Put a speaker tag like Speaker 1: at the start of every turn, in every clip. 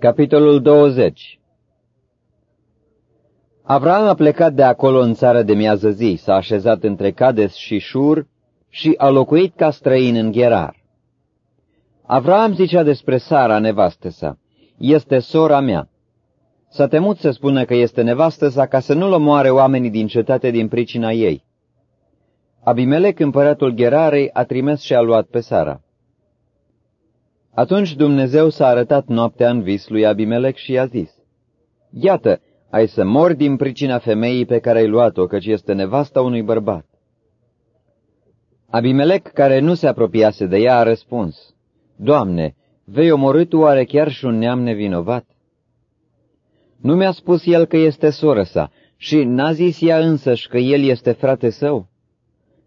Speaker 1: Capitolul 20 Avram a plecat de acolo în țară de miază zi, s-a așezat între Cades și Șur și a locuit ca străin în Gherar. Avram zicea despre Sara, nevastă sa, este sora mea. S-a temut să spună că este nevastă sa ca să nu-l omoare oamenii din cetate din pricina ei. Abimelec, împăratul Gerarei, a trimis și a luat pe Sara. Atunci Dumnezeu s-a arătat noaptea în vis lui Abimelec și i-a zis, Iată, ai să mori din pricina femeii pe care ai luat-o, căci este nevasta unui bărbat. Abimelec, care nu se apropiase de ea, a răspuns, Doamne, vei omorâ tu oare chiar și un neam nevinovat? Nu mi-a spus el că este soră sa și n-a zis ea însăși că el este frate său?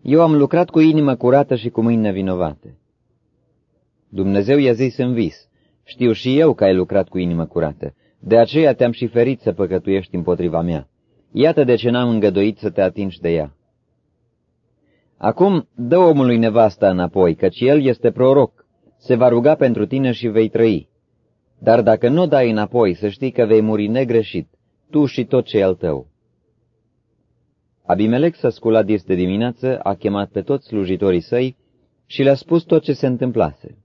Speaker 1: Eu am lucrat cu inimă curată și cu mâini nevinovate. Dumnezeu i-a zis în vis, știu și eu că ai lucrat cu inimă curată, de aceea te-am și ferit să păcătuiești împotriva mea. Iată de ce n-am îngăduit să te atingi de ea. Acum dă omului nevasta înapoi, căci el este proroc, se va ruga pentru tine și vei trăi. Dar dacă nu dai înapoi, să știi că vei muri negreșit, tu și tot ce al tău. Abimelec s-a sculat dis de dimineață, a chemat pe toți slujitorii săi și le-a spus tot ce se întâmplase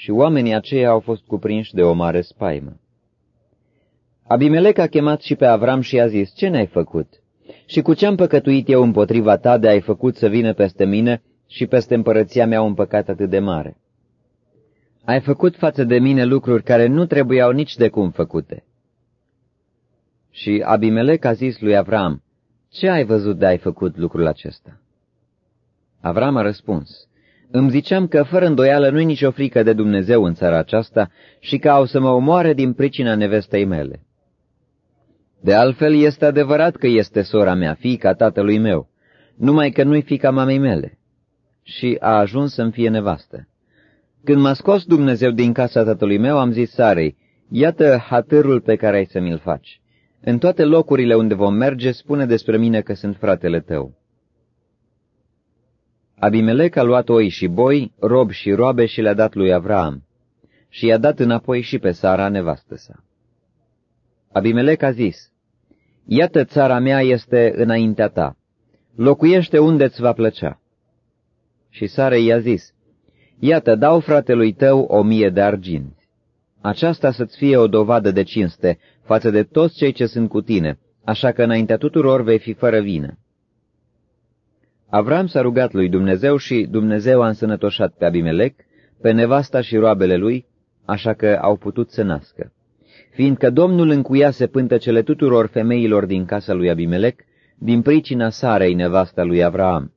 Speaker 1: și oamenii aceia au fost cuprinși de o mare spaimă. Abimelec a chemat și pe Avram și a zis, Ce ne-ai făcut? Și cu ce-am păcătuit eu împotriva ta de ai făcut să vină peste mine și peste împărăția mea un păcat atât de mare? Ai făcut față de mine lucruri care nu trebuiau nici de cum făcute. Și Abimelec a zis lui Avram, Ce ai văzut de ai făcut lucrul acesta? Avram a răspuns, îmi ziceam că fără îndoială nu-i nicio frică de Dumnezeu în țara aceasta și că au să mă omoare din pricina nevestei mele. De altfel, este adevărat că este sora mea, fiica tatălui meu, numai că nu-i fica mamei mele. Și a ajuns să-mi fie nevastă. Când m-a scos Dumnezeu din casa tatălui meu, am zis Sarei, iată hatârul pe care ai să mi-l faci. În toate locurile unde vom merge, spune despre mine că sunt fratele tău. Abimelec a luat oi și boi, rob și roabe și le-a dat lui Avram și i-a dat înapoi și pe Sara, nevastă sa. Abimelec a zis, Iată țara mea este înaintea ta, locuiește unde-ți va plăcea. Și Sara i-a zis, Iată, dau fratelui tău o mie de arginți. Aceasta să-ți fie o dovadă de cinste față de toți cei ce sunt cu tine, așa că înaintea tuturor vei fi fără vină. Avram s-a rugat lui Dumnezeu și Dumnezeu a însănătoșat pe Abimelec, pe nevasta și roabele lui, așa că au putut să nască. Fiindcă Domnul încuiase pântecele tuturor femeilor din casa lui Abimelec, din pricina Sarei nevasta lui Avram.